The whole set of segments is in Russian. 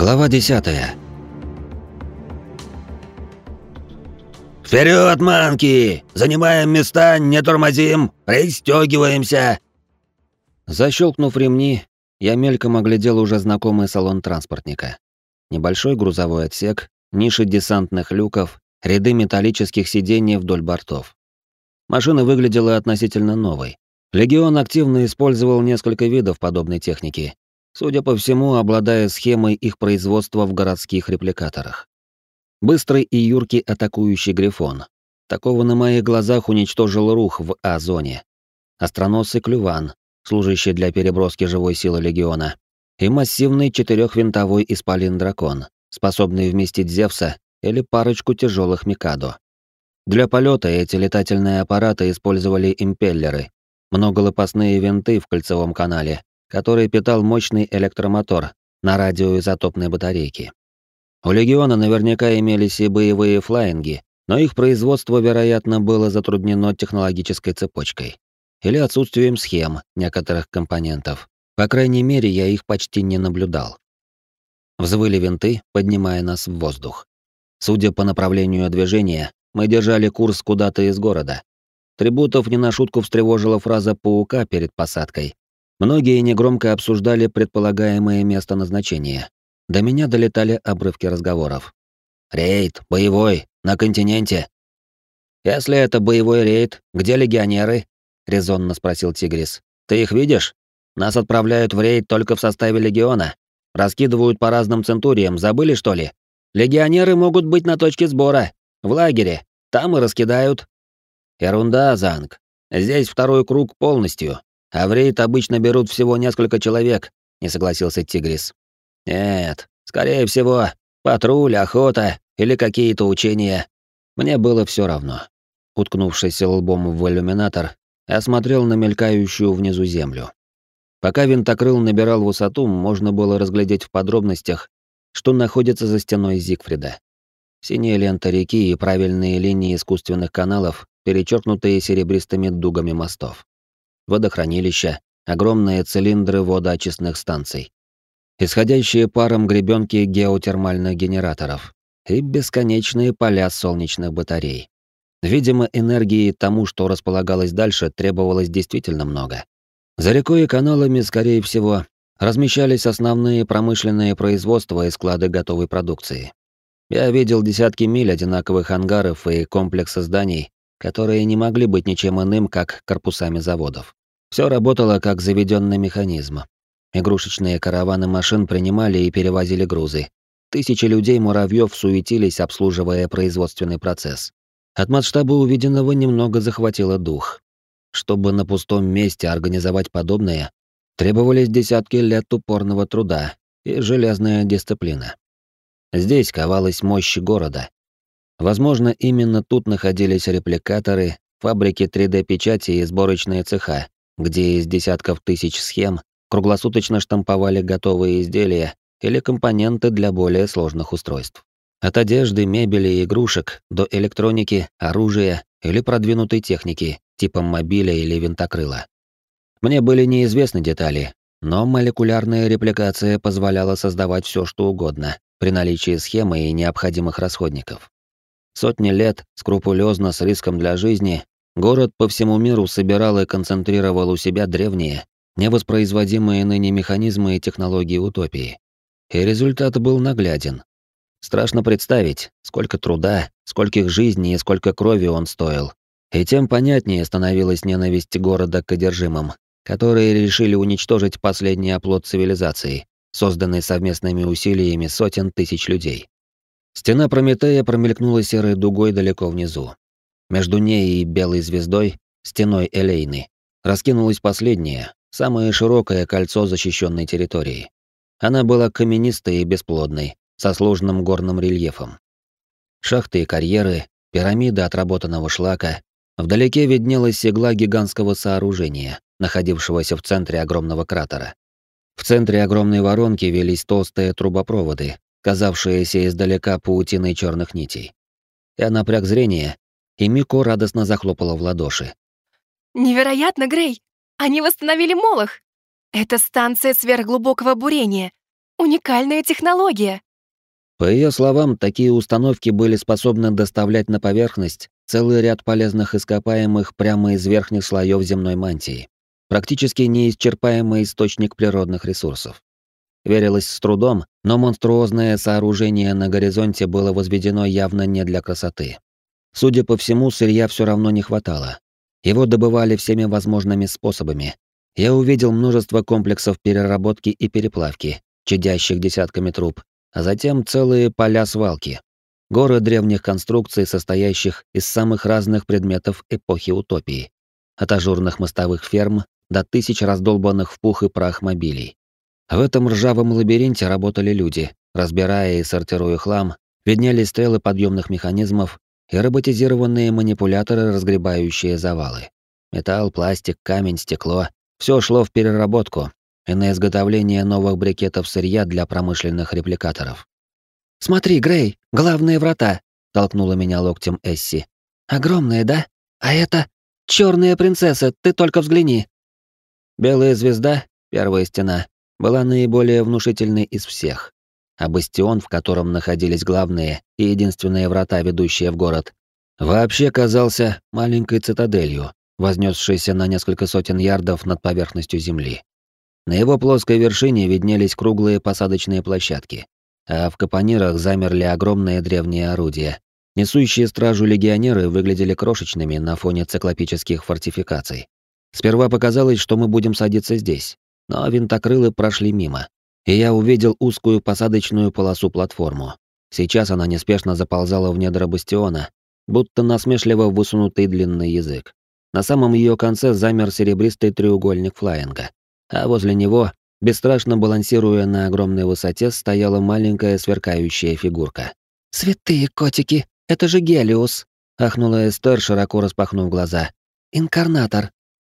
Глава 10. Вперед, манки! Занимаем места, не тормозим, пристегиваемся. Защелкнув ремни, я мельком оглядел уже знакомый салон транспортника. Небольшой грузовой отсек, ниши десантных люков, ряды металлических сидений вдоль бортов. Машина выглядела относительно новой. Легион активно использовал несколько видов подобной техники, судя по всему, обладая схемой их производства в городских репликаторах. Быстрый и юркий атакующий Грифон. Такого на моих глазах уничтожил рух в А-зоне. Остроносый Клюван, служащий для переброски живой силы Легиона. И массивный четырехвинтовой Исполин-дракон, способный вместить Зевса или парочку тяжелых Микадо. Для полета эти летательные аппараты использовали импеллеры, многолопастные винты в кольцевом канале, который питал мощный электромотор на радиоизотопной батарейке. У Легиона наверняка имелись и боевые флаинги, но их производство, вероятно, было затруднено технологической цепочкой или отсутствием схем некоторых компонентов. По крайней мере, я их почти не наблюдал. Взвыли винты, поднимая нас в воздух. Судя по направлению движения, мы держали курс куда-то из города. Трибутов не на шутку встревожила фраза паука перед посадкой, Многие негромко обсуждали предполагаемое место назначения. До меня долетали обрывки разговоров. «Рейд, боевой, на континенте». «Если это боевой рейд, где легионеры?» — резонно спросил Тигрис. «Ты их видишь? Нас отправляют в рейд только в составе легиона. Раскидывают по разным центуриям, забыли, что ли? Легионеры могут быть на точке сбора, в лагере. Там и раскидают». «Ерунда, Занг. Здесь второй круг полностью. А в рейд обычно берут всего несколько человек, не согласился Тигрис. Нет, скорее всего, патруль, охота или какие-то учения. Мне было все равно. Уткнувшись лбом в иллюминатор, смотрел на мелькающую внизу землю. Пока винтокрыл набирал высоту, можно было разглядеть в подробностях, что находится за стеной Зигфрида. Синяя лента реки и правильные линии искусственных каналов, перечеркнутые серебристыми дугами мостов водохранилища, огромные цилиндры водоочистных станций, исходящие паром гребенки геотермальных генераторов и бесконечные поля солнечных батарей. Видимо, энергии тому, что располагалось дальше, требовалось действительно много. За рекой и каналами, скорее всего, размещались основные промышленные производства и склады готовой продукции. Я видел десятки миль одинаковых ангаров и комплекса зданий, которые не могли быть ничем иным, как корпусами заводов. Все работало как заведенный механизм. Игрушечные караваны машин принимали и перевозили грузы. Тысячи людей-муравьев суетились, обслуживая производственный процесс. От масштаба увиденного немного захватило дух. Чтобы на пустом месте организовать подобное, требовались десятки лет упорного труда и железная дисциплина. Здесь ковалась мощь города. Возможно, именно тут находились репликаторы, фабрики 3D-печати и сборочные цеха, где из десятков тысяч схем круглосуточно штамповали готовые изделия или компоненты для более сложных устройств. От одежды, мебели и игрушек до электроники, оружия или продвинутой техники, типа мобиля или винтокрыла. Мне были неизвестны детали, но молекулярная репликация позволяла создавать все, что угодно при наличии схемы и необходимых расходников. Сотни лет, скрупулезно, с риском для жизни, Город по всему миру собирал и концентрировал у себя древние, невоспроизводимые ныне механизмы и технологии утопии. И результат был нагляден. Страшно представить, сколько труда, скольких жизней и сколько крови он стоил. И тем понятнее становилась ненависть города к одержимым, которые решили уничтожить последний оплот цивилизации, созданный совместными усилиями сотен тысяч людей. Стена Прометея промелькнула серой дугой далеко внизу. Между ней и белой звездой, стеной Элейны, раскинулось последнее, самое широкое кольцо защищенной территории. Она была каменистой и бесплодной, со сложным горным рельефом. Шахты и карьеры, пирамиды отработанного шлака, вдалеке виднелась игла гигантского сооружения, находившегося в центре огромного кратера. В центре огромной воронки велись толстые трубопроводы, казавшиеся издалека паутиной черных нитей. Я напряг зрение и Мико радостно захлопала в ладоши. «Невероятно, Грей! Они восстановили Молох! Это станция сверхглубокого бурения. Уникальная технология. По ее словам, такие установки были способны доставлять на поверхность целый ряд полезных ископаемых прямо из верхних слоев земной мантии. Практически неисчерпаемый источник природных ресурсов. Верилось с трудом, но монструозное сооружение на горизонте было возведено явно не для красоты. Судя по всему, сырья все равно не хватало. Его добывали всеми возможными способами. Я увидел множество комплексов переработки и переплавки, чадящих десятками труб, а затем целые поля свалки. Горы древних конструкций, состоящих из самых разных предметов эпохи утопии. От ажурных мостовых ферм до тысяч раздолбанных в пух и прах мобилей. В этом ржавом лабиринте работали люди, разбирая и сортируя хлам, виднелись стрелы подъемных механизмов и роботизированные манипуляторы, разгребающие завалы. Металл, пластик, камень, стекло — все шло в переработку и на изготовление новых брикетов сырья для промышленных репликаторов. «Смотри, Грей, главные врата!» — толкнула меня локтем Эсси. «Огромные, да? А это... черная принцесса, ты только взгляни!» Белая звезда, первая стена, была наиболее внушительной из всех а бастион, в котором находились главные и единственные врата, ведущие в город, вообще казался маленькой цитаделью, вознесшейся на несколько сотен ярдов над поверхностью земли. На его плоской вершине виднелись круглые посадочные площадки, а в капонирах замерли огромные древние орудия. Несущие стражу легионеры выглядели крошечными на фоне циклопических фортификаций. Сперва показалось, что мы будем садиться здесь, но винтокрылы прошли мимо, и я увидел узкую посадочную полосу-платформу. Сейчас она неспешно заползала в недра бастиона, будто насмешливо высунутый длинный язык. На самом ее конце замер серебристый треугольник флаинга, а возле него, бесстрашно балансируя на огромной высоте, стояла маленькая сверкающая фигурка. «Святые котики, это же Гелиус!» — ахнула Эстер, широко распахнув глаза. «Инкарнатор!»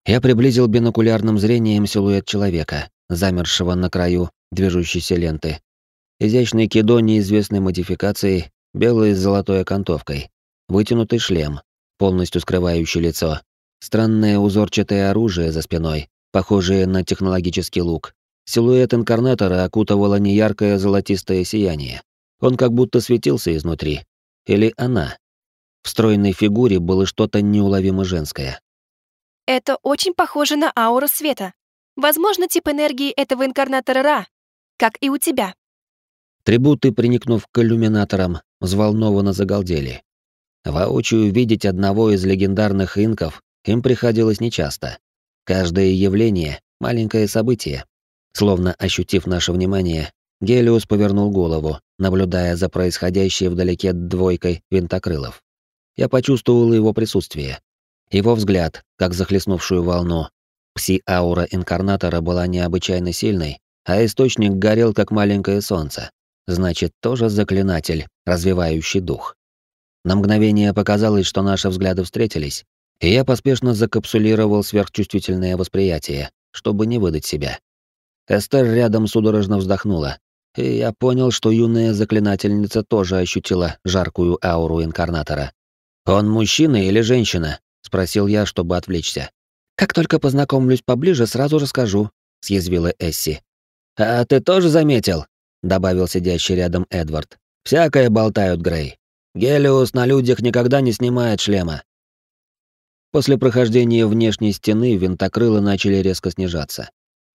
Я приблизил бинокулярным зрением силуэт человека, замершего на краю движущейся ленты. Изящный кидо неизвестной модификации, белый с золотой окантовкой, вытянутый шлем, полностью скрывающий лицо, странное узорчатое оружие за спиной, похожее на технологический лук. Силуэт инкарнатора окутывало неяркое золотистое сияние. Он как будто светился изнутри. Или она. В стройной фигуре было что-то неуловимо женское. Это очень похоже на ауру света. Возможно, тип энергии этого инкарнатора Ра, как и у тебя. Трибуты, приникнув к иллюминаторам, взволнованно загалдели. Воочию видеть одного из легендарных инков им приходилось нечасто. Каждое явление — маленькое событие. Словно ощутив наше внимание, Гелиус повернул голову, наблюдая за происходящей вдалеке двойкой винтокрылов. Я почувствовал его присутствие. Его взгляд, как захлестнувшую волну. Пси-аура инкарнатора была необычайно сильной, а источник горел как маленькое солнце. Значит, тоже заклинатель, развивающий дух. На мгновение показалось, что наши взгляды встретились, и я поспешно закапсулировал сверхчувствительное восприятие, чтобы не выдать себя. Эстер рядом судорожно вздохнула, и я понял, что юная заклинательница тоже ощутила жаркую ауру инкарнатора. «Он мужчина или женщина?» — спросил я, чтобы отвлечься. «Как только познакомлюсь поближе, сразу расскажу», — съязвила Эсси. «А ты тоже заметил?» — добавил сидящий рядом Эдвард. «Всякое болтают, Грей. Гелиус на людях никогда не снимает шлема». После прохождения внешней стены винтокрылы начали резко снижаться.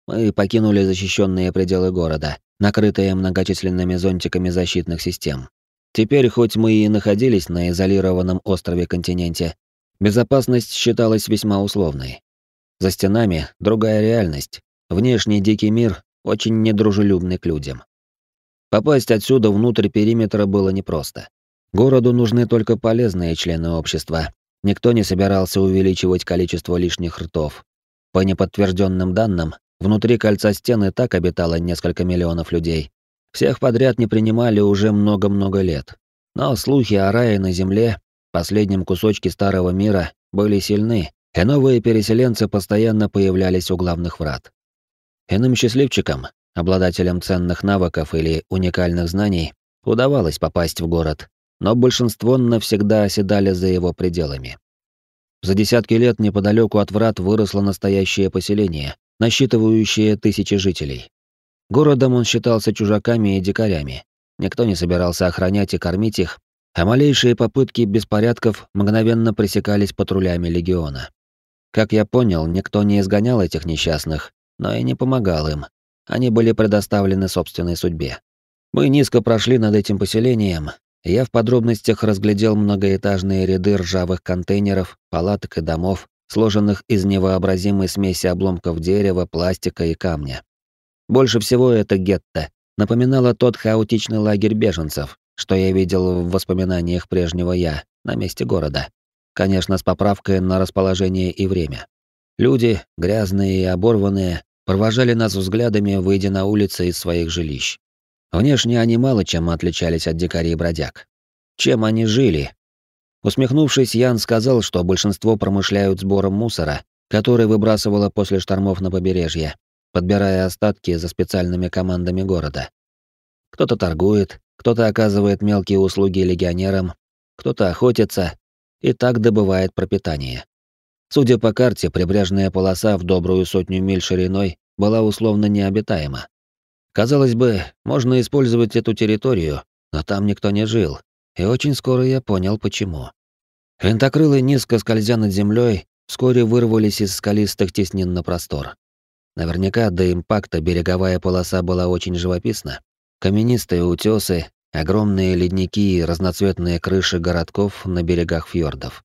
Мы покинули защищенные пределы города, накрытые многочисленными зонтиками защитных систем. Теперь, хоть мы и находились на изолированном острове-континенте, безопасность считалась весьма условной. За стенами другая реальность. Внешний дикий мир, очень недружелюбный к людям. Попасть отсюда внутрь периметра было непросто. Городу нужны только полезные члены общества. Никто не собирался увеличивать количество лишних ртов. По неподтвержденным данным, внутри кольца стены так обитало несколько миллионов людей. Всех подряд не принимали уже много-много лет. Но слухи о рае на земле, последнем кусочке старого мира, были сильны, и новые переселенцы постоянно появлялись у главных врат. Иным счастливчикам, обладателям ценных навыков или уникальных знаний, удавалось попасть в город, но большинство навсегда оседали за его пределами. За десятки лет неподалеку от врат выросло настоящее поселение, насчитывающее тысячи жителей. Городом он считался чужаками и дикарями. Никто не собирался охранять и кормить их, а малейшие попытки беспорядков мгновенно пресекались патрулями легиона. Как я понял, никто не изгонял этих несчастных, но и не помогал им. Они были предоставлены собственной судьбе. Мы низко прошли над этим поселением, и я в подробностях разглядел многоэтажные ряды ржавых контейнеров, палаток и домов, сложенных из невообразимой смеси обломков дерева, пластика и камня. Больше всего это гетто напоминало тот хаотичный лагерь беженцев, что я видел в воспоминаниях прежнего я на месте города. Конечно, с поправкой на расположение и время. Люди, грязные и оборванные, провожали нас взглядами, выйдя на улицы из своих жилищ. Внешне они мало чем отличались от дикарей бродяг. Чем они жили? Усмехнувшись, Ян сказал, что большинство промышляют сбором мусора, который выбрасывало после штормов на побережье, подбирая остатки за специальными командами города. Кто-то торгует, кто-то оказывает мелкие услуги легионерам, кто-то охотится и так добывает пропитание. Судя по карте, прибрежная полоса в добрую сотню миль шириной была условно необитаема. Казалось бы, можно использовать эту территорию, но там никто не жил, и очень скоро я понял, почему. Винтокрылы, низко скользя над землей, вскоре вырвались из скалистых теснин на простор. Наверняка до импакта береговая полоса была очень живописна. Каменистые утесы, огромные ледники и разноцветные крыши городков на берегах фьордов.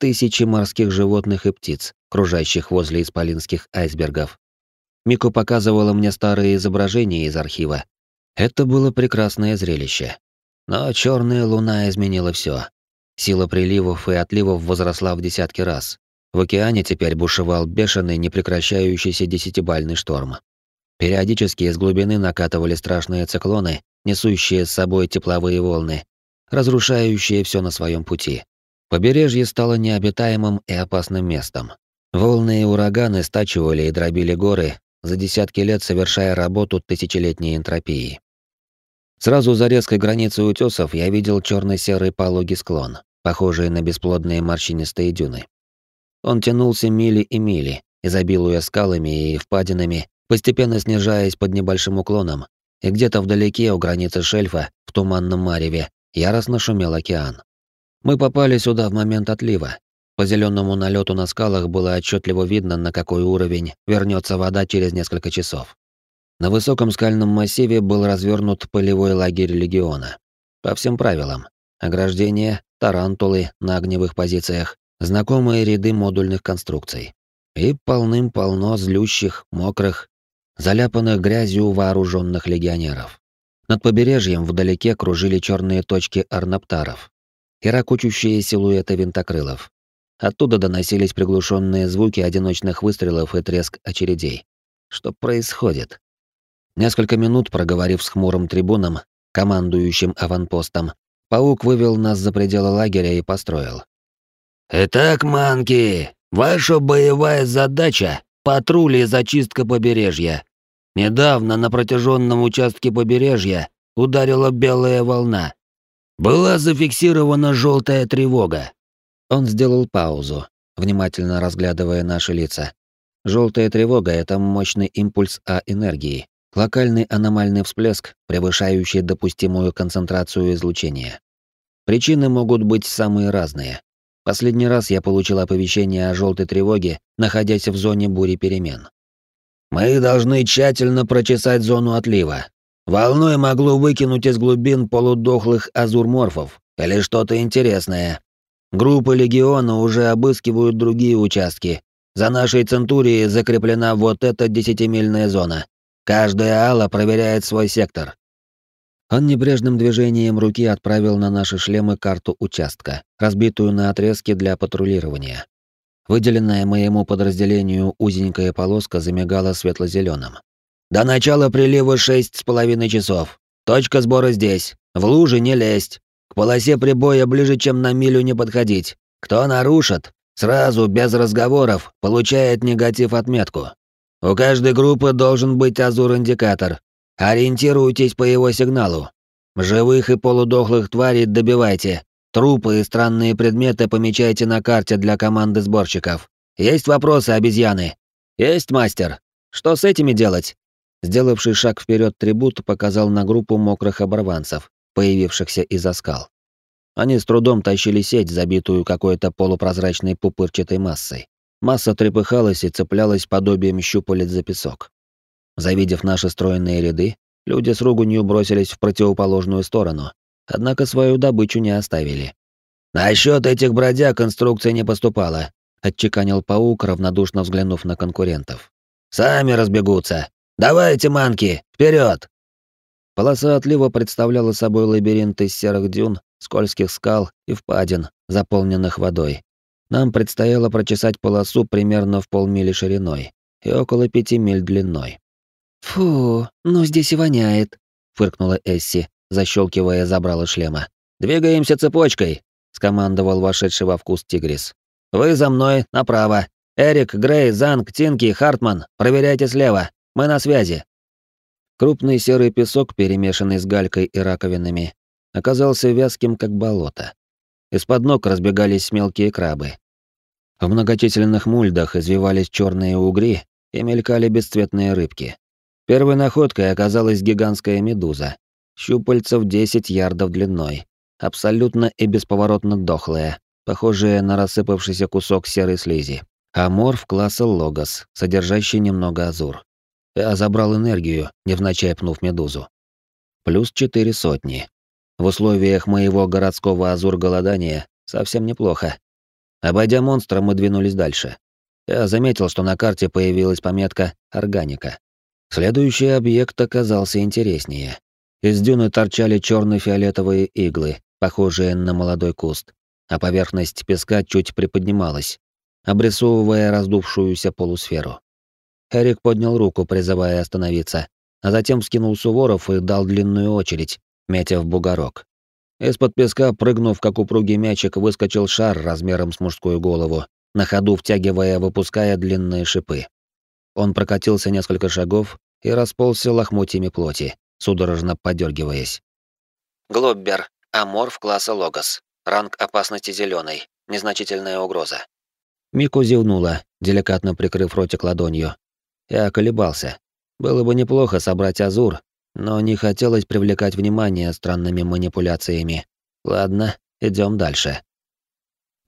Тысячи морских животных и птиц, кружащих возле исполинских айсбергов. Мику показывала мне старые изображения из архива. Это было прекрасное зрелище. Но черная луна изменила все. Сила приливов и отливов возросла в десятки раз. В океане теперь бушевал бешеный, непрекращающийся десятибальный шторм. Периодически из глубины накатывали страшные циклоны, несущие с собой тепловые волны, разрушающие все на своем пути. Побережье стало необитаемым и опасным местом. Волны и ураганы стачивали и дробили горы, за десятки лет совершая работу тысячелетней энтропии. Сразу за резкой границей утесов я видел черно-серый пологий склон, похожий на бесплодные морщинистые дюны. Он тянулся мили и мили, изобилуя скалами и впадинами, постепенно снижаясь под небольшим уклоном, и где-то вдалеке у границы шельфа, в туманном мареве, яростно шумел океан. Мы попали сюда в момент отлива. По зеленому налету на скалах было отчетливо видно, на какой уровень вернется вода через несколько часов. На высоком скальном массиве был развернут полевой лагерь легиона. По всем правилам. Ограждения, тарантулы на огневых позициях, знакомые ряды модульных конструкций. И полным-полно злющих, мокрых, заляпанных грязью вооруженных легионеров. Над побережьем вдалеке кружили черные точки арнаптаров и ракочущие силуэты винтокрылов. Оттуда доносились приглушенные звуки одиночных выстрелов и треск очередей. Что происходит? Несколько минут проговорив с хмурым трибуном, командующим аванпостом, паук вывел нас за пределы лагеря и построил. «Итак, манки, ваша боевая задача — патруль и зачистка побережья. Недавно на протяженном участке побережья ударила белая волна. Была зафиксирована желтая тревога». Он сделал паузу, внимательно разглядывая наши лица. Желтая тревога — это мощный импульс А-энергии, Локальный аномальный всплеск, превышающий допустимую концентрацию излучения. Причины могут быть самые разные. Последний раз я получил оповещение о желтой тревоге, находясь в зоне бури перемен. Мы должны тщательно прочесать зону отлива. Волной могло выкинуть из глубин полудохлых азурморфов или что-то интересное. Группы легиона уже обыскивают другие участки. За нашей центурией закреплена вот эта десятимильная зона. Каждая ала проверяет свой сектор. Он небрежным движением руки отправил на наши шлемы карту участка, разбитую на отрезки для патрулирования. Выделенная моему подразделению узенькая полоска замигала светло зеленым До начала прилива шесть с половиной часов. Точка сбора здесь. В лужи не лезть. К полосе прибоя ближе, чем на милю не подходить. Кто нарушит, сразу, без разговоров, получает негатив отметку. У каждой группы должен быть азур-индикатор. Ориентируйтесь по его сигналу. Живых и полудохлых тварей добивайте. Трупы и странные предметы помечайте на карте для команды сборщиков. Есть вопросы, обезьяны? Есть, мастер. Что с этими делать? Сделавший шаг вперед трибут показал на группу мокрых оборванцев, появившихся из-за скал. Они с трудом тащили сеть, забитую какой-то полупрозрачной пупырчатой массой. Масса трепыхалась и цеплялась подобием щупалец за песок. Завидев наши стройные ряды, люди с руганью бросились в противоположную сторону, однако свою добычу не оставили. «Насчёт этих бродяг инструкция не поступала», — отчеканил паук, равнодушно взглянув на конкурентов. «Сами разбегутся. Давайте, манки, вперед! Полоса отлива представляла собой лабиринт из серых дюн, скользких скал и впадин, заполненных водой. Нам предстояло прочесать полосу примерно в полмили шириной и около пяти миль длиной. «Фу, ну здесь и воняет», — фыркнула Эсси, защелкивая забрало шлема. «Двигаемся цепочкой», — скомандовал вошедший во вкус Тигрис. «Вы за мной, направо. Эрик, Грей, Занг, Тинки, Хартман, проверяйте слева. Мы на связи». Крупный серый песок, перемешанный с галькой и раковинами, оказался вязким, как болото. Из-под ног разбегались мелкие крабы. В многочисленных мульдах извивались черные угри и мелькали бесцветные рыбки. Первой находкой оказалась гигантская медуза, щупальцев 10 ярдов длиной, абсолютно и бесповоротно дохлая, похожая на рассыпавшийся кусок серой слизи. Аморф класса Логос, содержащий немного азур. Я забрал энергию, невзначай пнув медузу. Плюс четыре сотни. В условиях моего городского азур-голодания совсем неплохо. Обойдя монстра, мы двинулись дальше. Я заметил, что на карте появилась пометка «Органика». Следующий объект оказался интереснее. Из дюны торчали черно-фиолетовые иглы, похожие на молодой куст, а поверхность песка чуть приподнималась, обрисовывая раздувшуюся полусферу. Эрик поднял руку, призывая остановиться, а затем скинул Суворов и дал длинную очередь, метя в бугорок. Из-под песка, прыгнув как упругий мячик, выскочил шар размером с мужскую голову, на ходу втягивая, выпуская длинные шипы. Он прокатился несколько шагов и расползся лохмотьями плоти, судорожно подергиваясь. Глоббер, аморф класса Логос. Ранг опасности зеленый. Незначительная угроза. Мику зевнула, деликатно прикрыв ротик ладонью, я колебался. Было бы неплохо собрать Азур, но не хотелось привлекать внимание странными манипуляциями. Ладно, идем дальше.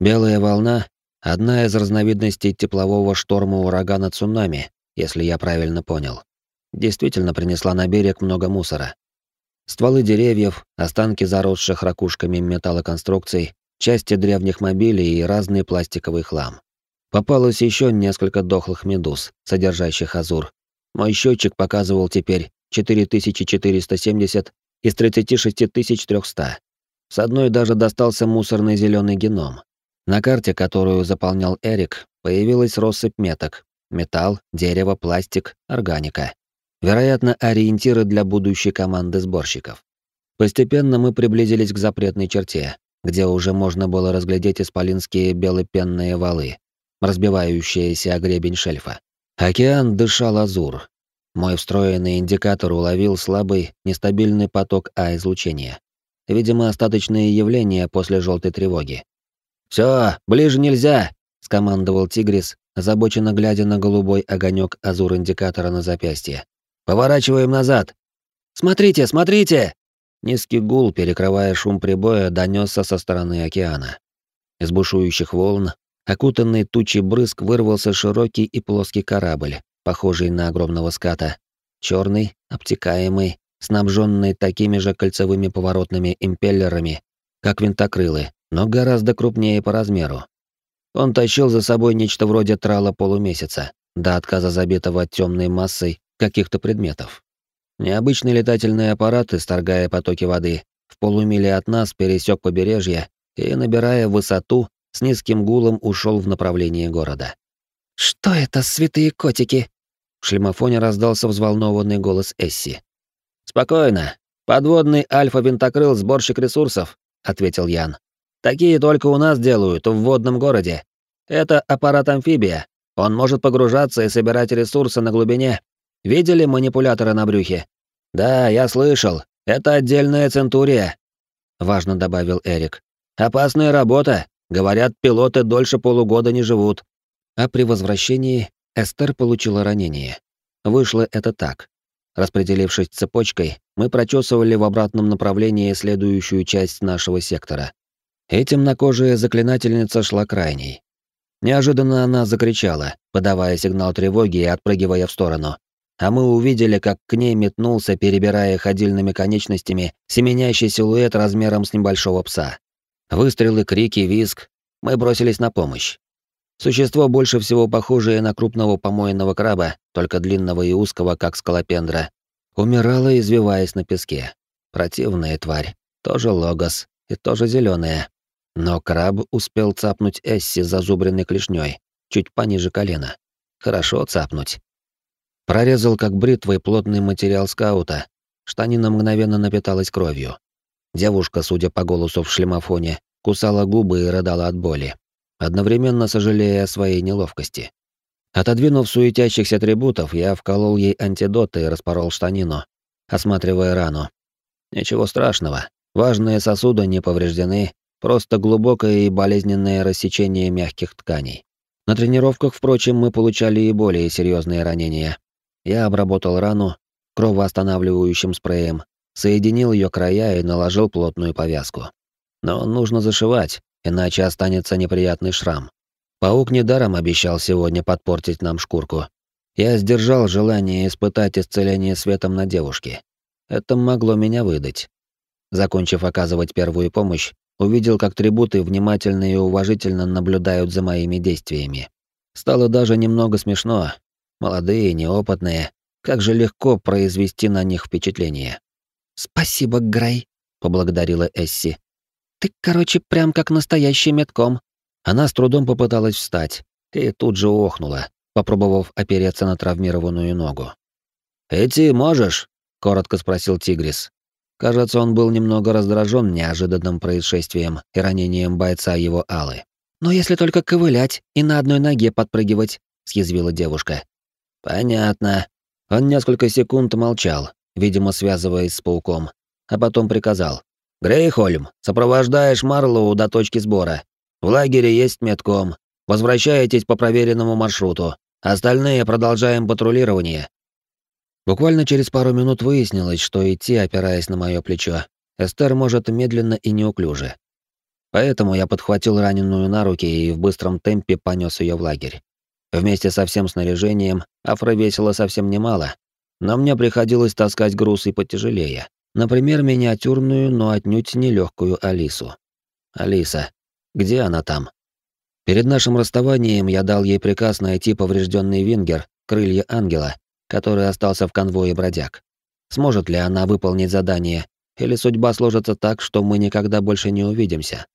Белая волна — одна из разновидностей теплового шторма урагана цунами, если я правильно понял. Действительно принесла на берег много мусора. Стволы деревьев, останки заросших ракушками металлоконструкций, части древних мобилей и разный пластиковый хлам. Попалось еще несколько дохлых медуз, содержащих азур. Мой счетчик показывал теперь 4470 из 36300. С одной даже достался мусорный зеленый геном. На карте, которую заполнял Эрик, появилась россыпь меток. Металл, дерево, пластик, органика. Вероятно, ориентиры для будущей команды сборщиков. Постепенно мы приблизились к запретной черте, где уже можно было разглядеть исполинские белопенные валы, разбивающаяся о гребень шельфа. Океан дышал азур. Мой встроенный индикатор уловил слабый, нестабильный поток А-излучения. Видимо, остаточные явления после желтой тревоги. Все, ближе нельзя!» — скомандовал Тигрис, озабоченно глядя на голубой огонек азур-индикатора на запястье. «Поворачиваем назад!» «Смотрите, смотрите!» Низкий гул, перекрывая шум прибоя, донесся со стороны океана. Из бушующих волн Окутанный тучей брызг вырвался широкий и плоский корабль, похожий на огромного ската. черный, обтекаемый, снабженный такими же кольцевыми поворотными импеллерами, как винтокрылы, но гораздо крупнее по размеру. Он тащил за собой нечто вроде трала полумесяца, до отказа забитого темной массой каких-то предметов. Необычный летательный аппарат, исторгая потоки воды, в полумиле от нас пересек побережье и, набирая высоту, с низким гулом ушел в направлении города. «Что это, святые котики?» В шлемофоне раздался взволнованный голос Эсси. «Спокойно. Подводный альфа-винтокрыл сборщик ресурсов», — ответил Ян. «Такие только у нас делают, в водном городе. Это аппарат-амфибия. Он может погружаться и собирать ресурсы на глубине. Видели манипуляторы на брюхе? Да, я слышал. Это отдельная центурия», — важно добавил Эрик. «Опасная работа. Говорят, пилоты дольше полугода не живут. А при возвращении Эстер получила ранение. Вышло это так. Распределившись цепочкой, мы прочесывали в обратном направлении следующую часть нашего сектора. И темнокожая заклинательница шла крайней. Неожиданно она закричала, подавая сигнал тревоги и отпрыгивая в сторону. А мы увидели, как к ней метнулся, перебирая ходильными конечностями, семенящий силуэт размером с небольшого пса. Выстрелы, крики, визг. Мы бросились на помощь. Существо, больше всего похожее на крупного помойного краба, только длинного и узкого, как скалопендра, умирало, извиваясь на песке. Противная тварь, тоже логос и тоже зеленая. Но краб успел цапнуть Эсси зазубренной клешней, чуть пониже колена. Хорошо цапнуть. Прорезал как бритвой плотный материал скаута. Штанина мгновенно напиталась кровью. Девушка, судя по голосу в шлемофоне, кусала губы и рыдала от боли одновременно сожалея о своей неловкости. Отодвинув суетящихся атрибутов, я вколол ей антидоты и распорол штанину, осматривая рану. Ничего страшного. Важные сосуды не повреждены, просто глубокое и болезненное рассечение мягких тканей. На тренировках, впрочем, мы получали и более серьезные ранения. Я обработал рану кровоостанавливающим спреем, соединил ее края и наложил плотную повязку. Но нужно зашивать, иначе останется неприятный шрам. Паук недаром обещал сегодня подпортить нам шкурку. Я сдержал желание испытать исцеление светом на девушке. Это могло меня выдать. Закончив оказывать первую помощь, увидел, как трибуты внимательно и уважительно наблюдают за моими действиями. Стало даже немного смешно. Молодые, неопытные. Как же легко произвести на них впечатление. «Спасибо, Грей», — поблагодарила Эсси. Ты, короче, прям как настоящий метком. Она с трудом попыталась встать и тут же охнула, попробовав опереться на травмированную ногу. «Эти можешь?» — коротко спросил Тигрис. Кажется, он был немного раздражен неожиданным происшествием и ранением бойца его Аллы. «Но если только ковылять и на одной ноге подпрыгивать», — съязвила девушка. «Понятно». Он несколько секунд молчал, видимо, связываясь с пауком, а потом приказал. Грейхольм, сопровождаешь Марлоу до точки сбора. В лагере есть метком. Возвращаетесь по проверенному маршруту. Остальные продолжаем патрулирование. Буквально через пару минут выяснилось, что идти, опираясь на мое плечо, Эстер может медленно и неуклюже. Поэтому я подхватил раненую на руки и в быстром темпе понес ее в лагерь. Вместе со всем снаряжением Афра весила совсем немало, но мне приходилось таскать груз и потяжелее. Например, миниатюрную, но отнюдь не легкую Алису. Алиса. Где она там? Перед нашим расставанием я дал ей приказ найти поврежденный вингер, крылья ангела, который остался в конвое бродяг. Сможет ли она выполнить задание, или судьба сложится так, что мы никогда больше не увидимся?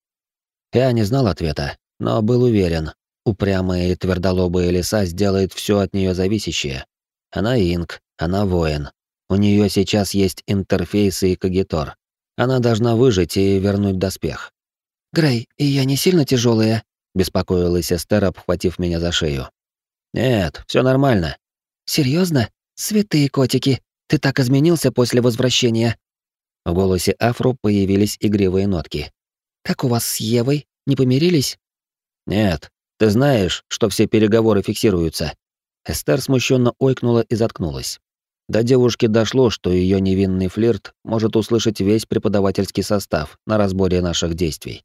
Я не знал ответа, но был уверен, упрямая и твердолобая лиса сделает все от нее зависящее. Она инк, она воин, у нее сейчас есть интерфейс и кагитор. Она должна выжить и вернуть доспех. Грей, и я не сильно тяжелая, беспокоилась Эстер, обхватив меня за шею. Нет, все нормально. Серьезно? Святые котики, ты так изменился после возвращения. В голосе Афру появились игривые нотки. Как у вас с Евой? Не помирились? Нет. Ты знаешь, что все переговоры фиксируются. Эстер смущенно ойкнула и заткнулась. До девушки дошло, что ее невинный флирт может услышать весь преподавательский состав на разборе наших действий.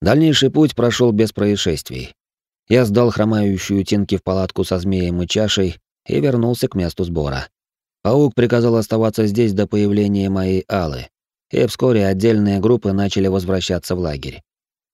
Дальнейший путь прошел без происшествий. Я сдал хромающую Тинки в палатку со змеем и чашей и вернулся к месту сбора. Паук приказал оставаться здесь до появления моей Аллы, и вскоре отдельные группы начали возвращаться в лагерь.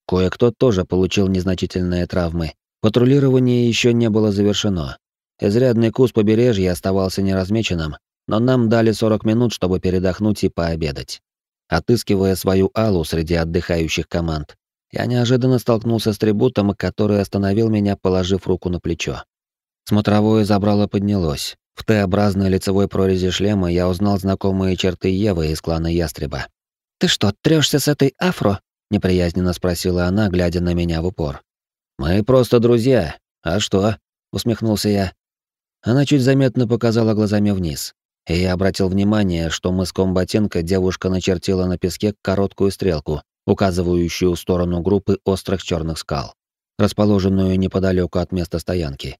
Кое-кто тоже получил незначительные травмы. Патрулирование еще не было завершено, Изрядный кус побережья оставался неразмеченным, но нам дали 40 минут, чтобы передохнуть и пообедать. Отыскивая свою алу среди отдыхающих команд, я неожиданно столкнулся с трибутом, который остановил меня, положив руку на плечо. Смотровое забрало поднялось. В Т-образной лицевой прорези шлема я узнал знакомые черты Евы из клана Ястреба. «Ты что, трёшься с этой афро?» — неприязненно спросила она, глядя на меня в упор. «Мы просто друзья. А что?» — усмехнулся я. Она чуть заметно показала глазами вниз. И я обратил внимание, что мыском ботинка девушка начертила на песке короткую стрелку, указывающую в сторону группы острых черных скал, расположенную неподалеку от места стоянки.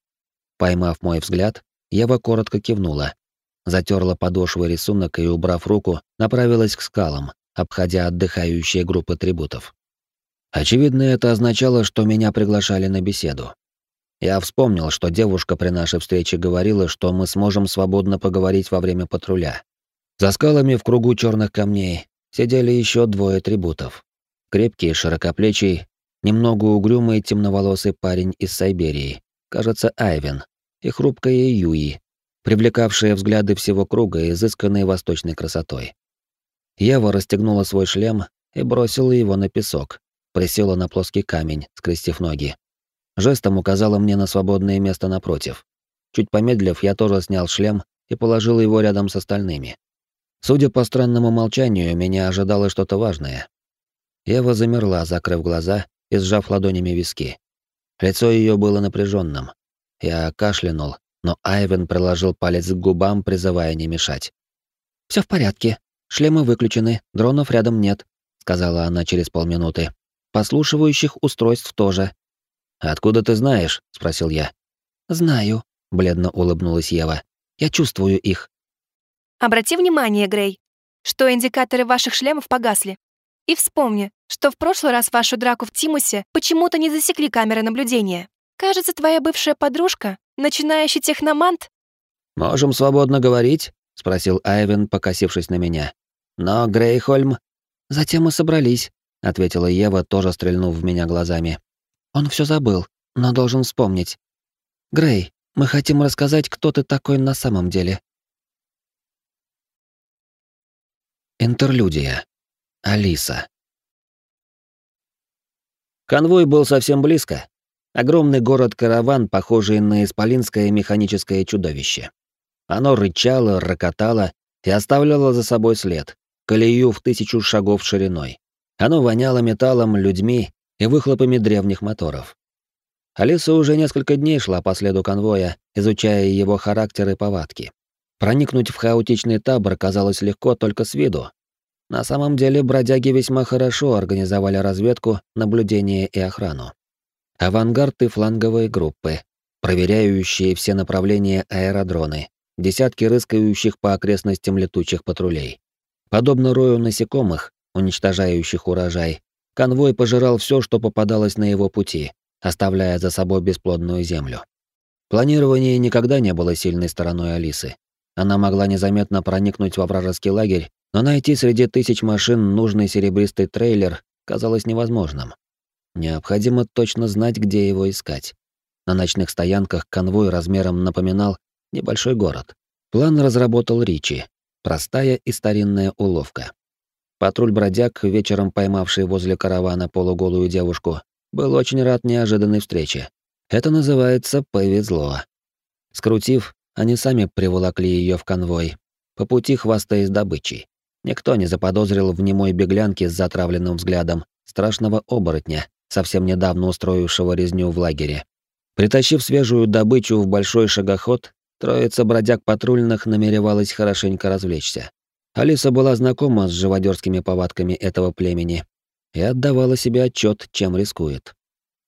Поймав мой взгляд, Ева коротко кивнула. затерла подошвой рисунок и, убрав руку, направилась к скалам, обходя отдыхающие группы трибутов. Очевидно, это означало, что меня приглашали на беседу. Я вспомнил, что девушка при нашей встрече говорила, что мы сможем свободно поговорить во время патруля. За скалами в кругу черных камней сидели еще двое трибутов. Крепкий, широкоплечий, немного угрюмый темноволосый парень из Сайберии, кажется, Айвен, и хрупкая Юи, привлекавшая взгляды всего круга изысканной восточной красотой. Ева расстегнула свой шлем и бросила его на песок, присела на плоский камень, скрестив ноги. Жестом указала мне на свободное место напротив. Чуть помедлив, я тоже снял шлем и положил его рядом с остальными. Судя по странному молчанию, меня ожидало что-то важное. Ева замерла, закрыв глаза и сжав ладонями виски. Лицо ее было напряженным. Я кашлянул, но Айвен приложил палец к губам, призывая не мешать. Все в порядке. Шлемы выключены, дронов рядом нет, сказала она через полминуты. Послушивающих устройств тоже. Откуда ты знаешь? спросил я. Знаю, бледно улыбнулась Ева. Я чувствую их. Обрати внимание, Грей, что индикаторы ваших шлемов погасли. И вспомни, что в прошлый раз вашу драку в Тимусе почему-то не засекли камеры наблюдения. Кажется, твоя бывшая подружка, начинающий техномант. Можем свободно говорить, спросил Айвен, покосившись на меня. Но Грейхольм. Затем мы собрались, ответила Ева, тоже стрельнув в меня глазами. Он все забыл, но должен вспомнить. Грей, мы хотим рассказать, кто ты такой на самом деле. Интерлюдия. Алиса. Конвой был совсем близко. Огромный город-караван, похожий на исполинское механическое чудовище. Оно рычало, рокотало и оставляло за собой след, колею в тысячу шагов шириной. Оно воняло металлом, людьми и выхлопами древних моторов. Алиса уже несколько дней шла по следу конвоя, изучая его характер и повадки. Проникнуть в хаотичный табор казалось легко только с виду. На самом деле бродяги весьма хорошо организовали разведку, наблюдение и охрану. Авангард и фланговые группы, проверяющие все направления аэродроны, десятки рыскающих по окрестностям летучих патрулей. Подобно рою насекомых, уничтожающих урожай, конвой пожирал все, что попадалось на его пути, оставляя за собой бесплодную землю. Планирование никогда не было сильной стороной Алисы. Она могла незаметно проникнуть во вражеский лагерь, но найти среди тысяч машин нужный серебристый трейлер казалось невозможным. Необходимо точно знать, где его искать. На ночных стоянках конвой размером напоминал небольшой город. План разработал Ричи. Простая и старинная уловка. Патруль бродяг, вечером поймавший возле каравана полуголую девушку, был очень рад неожиданной встрече. Это называется «повезло». Скрутив, они сами приволокли ее в конвой, по пути хвастаясь добычей. Никто не заподозрил в немой беглянке с затравленным взглядом страшного оборотня, совсем недавно устроившего резню в лагере. Притащив свежую добычу в большой шагоход, троица бродяг патрульных намеревалась хорошенько развлечься. Алиса была знакома с живодерскими повадками этого племени и отдавала себе отчет, чем рискует.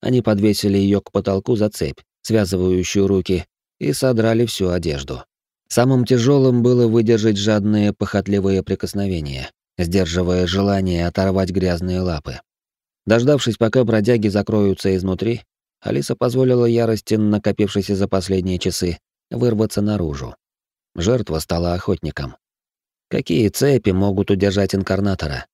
Они подвесили ее к потолку за цепь, связывающую руки, и содрали всю одежду. Самым тяжелым было выдержать жадные похотливые прикосновения, сдерживая желание оторвать грязные лапы. Дождавшись, пока бродяги закроются изнутри, Алиса позволила ярости, накопившейся за последние часы, вырваться наружу. Жертва стала охотником. Какие цепи могут удержать инкарнатора?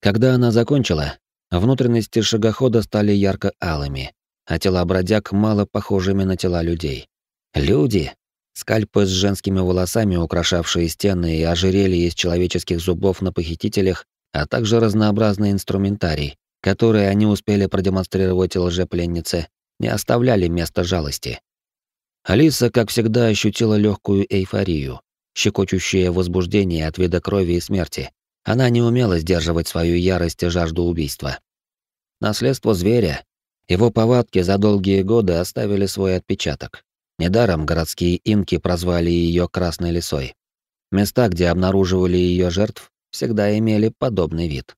Когда она закончила, внутренности шагохода стали ярко-алыми, а тела бродяг мало похожими на тела людей. Люди? Скальпы с женскими волосами, украшавшие стены и ожерелья из человеческих зубов на похитителях, а также разнообразный инструментарий, который они успели продемонстрировать лжепленнице, не оставляли места жалости. Алиса, как всегда, ощутила легкую эйфорию, щекочущее возбуждение от вида крови и смерти. Она не умела сдерживать свою ярость и жажду убийства. Наследство зверя, его повадки за долгие годы оставили свой отпечаток. Недаром городские инки прозвали ее Красной лисой. Места, где обнаруживали ее жертв, всегда имели подобный вид.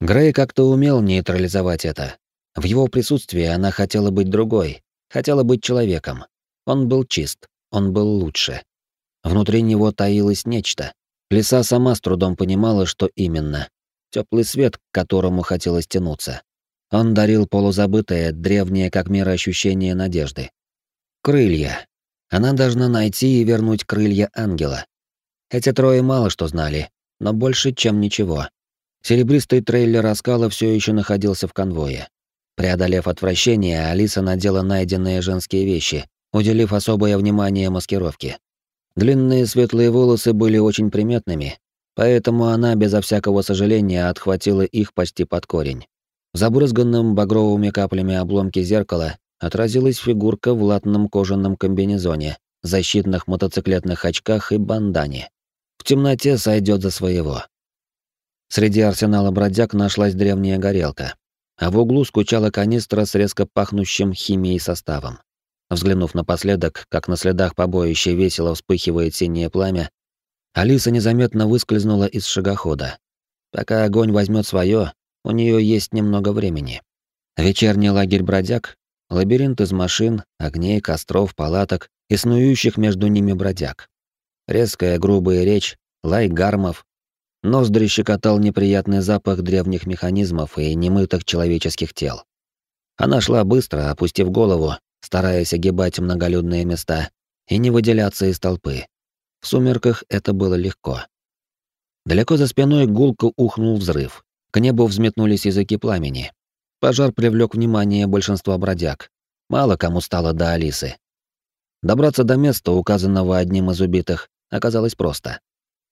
Грей как-то умел нейтрализовать это. В его присутствии она хотела быть другой, хотела быть человеком. Он был чист, он был лучше. Внутри него таилось нечто. Лиса сама с трудом понимала, что именно. Теплый свет, к которому хотелось тянуться. Он дарил полузабытое, древнее как мир ощущение надежды. Крылья. Она должна найти и вернуть крылья ангела. Эти трое мало что знали, но больше, чем ничего. Серебристый трейлер Аскала все еще находился в конвое. Преодолев отвращение, Алиса надела найденные женские вещи, уделив особое внимание маскировке. Длинные светлые волосы были очень приметными, поэтому она безо всякого сожаления отхватила их почти под корень. В забрызганном багровыми каплями обломки зеркала отразилась фигурка в латном кожаном комбинезоне, защитных мотоциклетных очках и бандане. В темноте сойдет за своего. Среди арсенала бродяг нашлась древняя горелка, а в углу скучала канистра с резко пахнущим химией составом. Взглянув напоследок, как на следах побоища весело вспыхивает синее пламя, Алиса незаметно выскользнула из шагохода. Пока огонь возьмет свое, у нее есть немного времени. Вечерний лагерь бродяг, лабиринт из машин, огней, костров, палаток и снующих между ними бродяг. Резкая грубая речь, лай гармов, Ноздри щекотал неприятный запах древних механизмов и немытых человеческих тел. Она шла быстро, опустив голову, стараясь огибать многолюдные места и не выделяться из толпы. В сумерках это было легко. Далеко за спиной гулко ухнул взрыв. К небу взметнулись языки пламени. Пожар привлек внимание большинства бродяг. Мало кому стало до Алисы. Добраться до места, указанного одним из убитых, оказалось просто.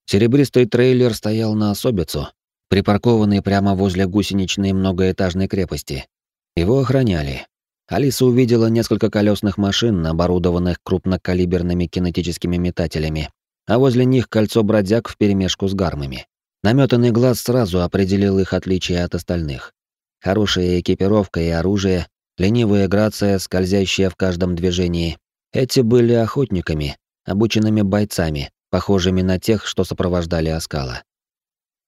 Серебристый трейлер стоял на особицу, припаркованный прямо возле гусеничной многоэтажной крепости. Его охраняли. Алиса увидела несколько колесных машин, оборудованных крупнокалиберными кинетическими метателями, а возле них кольцо бродяг вперемешку с гармами. Наметанный глаз сразу определил их отличие от остальных. Хорошая экипировка и оружие, ленивая грация, скользящая в каждом движении. Эти были охотниками, обученными бойцами, похожими на тех, что сопровождали Аскала.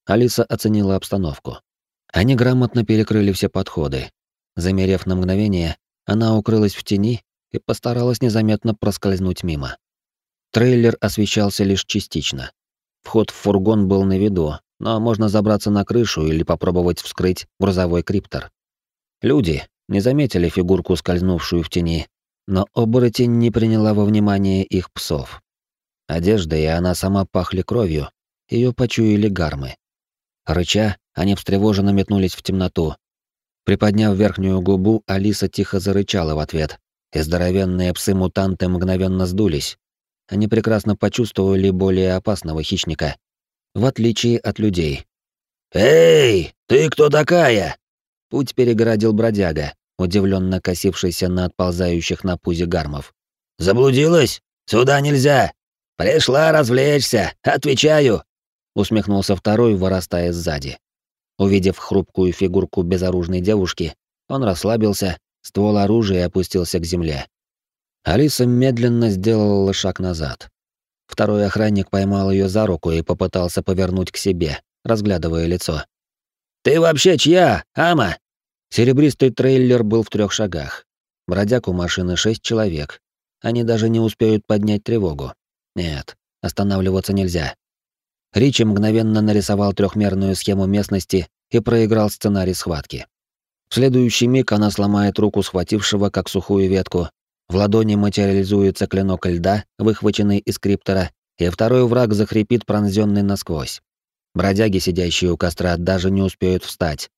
Алиса оценила обстановку. Они грамотно перекрыли все подходы. Замерев на мгновение, она укрылась в тени и постаралась незаметно проскользнуть мимо. Трейлер освещался лишь частично. Вход в фургон был на виду, но можно забраться на крышу или попробовать вскрыть грузовой криптор. Люди не заметили фигурку, скользнувшую в тени, но оборотень не приняла во внимание их псов. Одежда и она сама пахли кровью, ее почуяли гармы. Рыча, они встревоженно метнулись в темноту. Приподняв верхнюю губу, Алиса тихо зарычала в ответ, и здоровенные псы-мутанты мгновенно сдулись. Они прекрасно почувствовали более опасного хищника, в отличие от людей. «Эй, ты кто такая?» Путь перегородил бродяга, удивленно косившийся на отползающих на пузе гармов. «Заблудилась? Сюда нельзя!» «Пришла развлечься, отвечаю!» — усмехнулся второй, вырастая сзади. Увидев хрупкую фигурку безоружной девушки, он расслабился, ствол оружия опустился к земле. Алиса медленно сделала шаг назад. Второй охранник поймал ее за руку и попытался повернуть к себе, разглядывая лицо. «Ты вообще чья, Ама?» Серебристый трейлер был в трех шагах. Бродяг у машины шесть человек. Они даже не успеют поднять тревогу. Нет, останавливаться нельзя. Ричи мгновенно нарисовал трехмерную схему местности и проиграл сценарий схватки. В следующий миг она сломает руку схватившего как сухую ветку, в ладони материализуется клинок льда, выхваченный из криптора, и второй враг захрипит пронзенный насквозь. Бродяги, сидящие у костра, даже не успеют встать.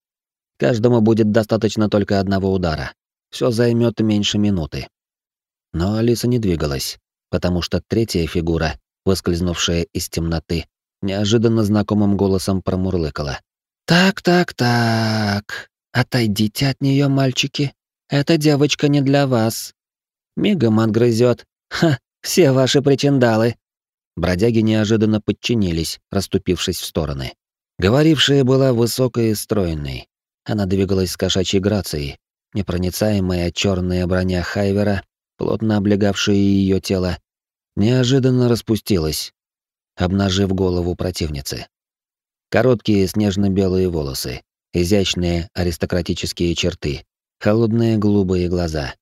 Каждому будет достаточно только одного удара. Все займет меньше минуты. Но Алиса не двигалась потому что третья фигура, выскользнувшая из темноты, неожиданно знакомым голосом промурлыкала. «Так, так, так. Отойдите от нее, мальчики. Эта девочка не для вас. Мигом отгрызет. Ха, все ваши причиндалы». Бродяги неожиданно подчинились, расступившись в стороны. Говорившая была высокой и стройной. Она двигалась с кошачьей грацией. Непроницаемая черная броня Хайвера плотно облегавшее ее тело, неожиданно распустилась, обнажив голову противницы. Короткие снежно-белые волосы, изящные аристократические черты, холодные голубые глаза.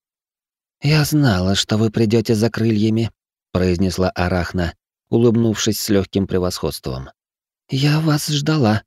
«Я знала, что вы придете за крыльями», — произнесла Арахна, улыбнувшись с легким превосходством. «Я вас ждала»,